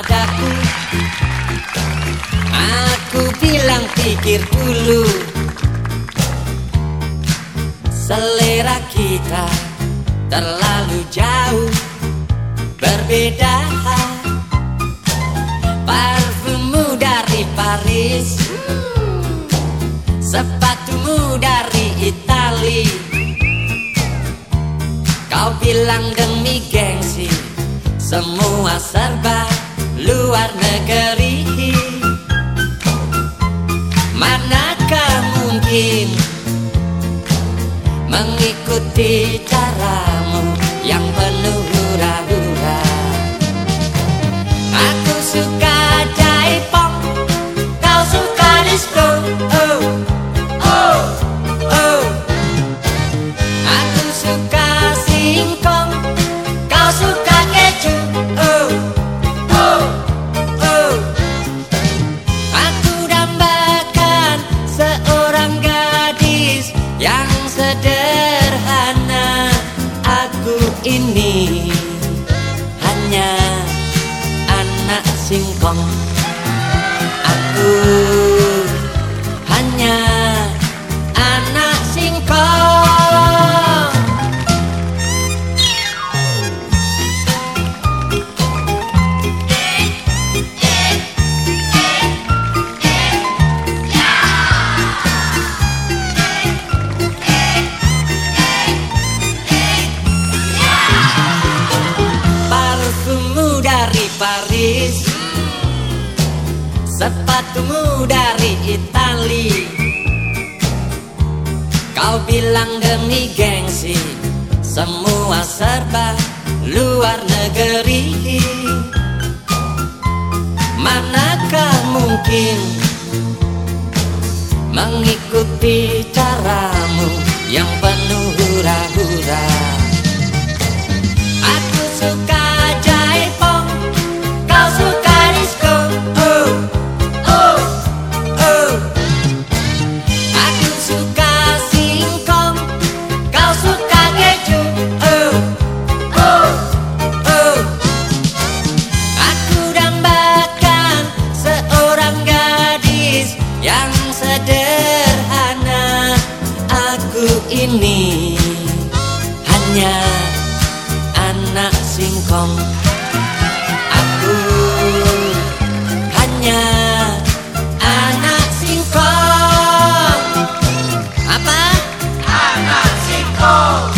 padaku. Aku bilang pikir dulu. Selera kita terlalu jauh. Berbeda Parfummu dari Paris. Sepatumu dari Itali. Kau bilang demi gengsi Semua serba mungkin Mengikuti ini. Hanya anak singkong. Aku hanya Paris. Sepatumu dari Itali Kau bilang demi gengsi Semua serba luar negeri. Manakah mungkin Mengikuti caramu yang sederhana aku ini hanya anak singkong.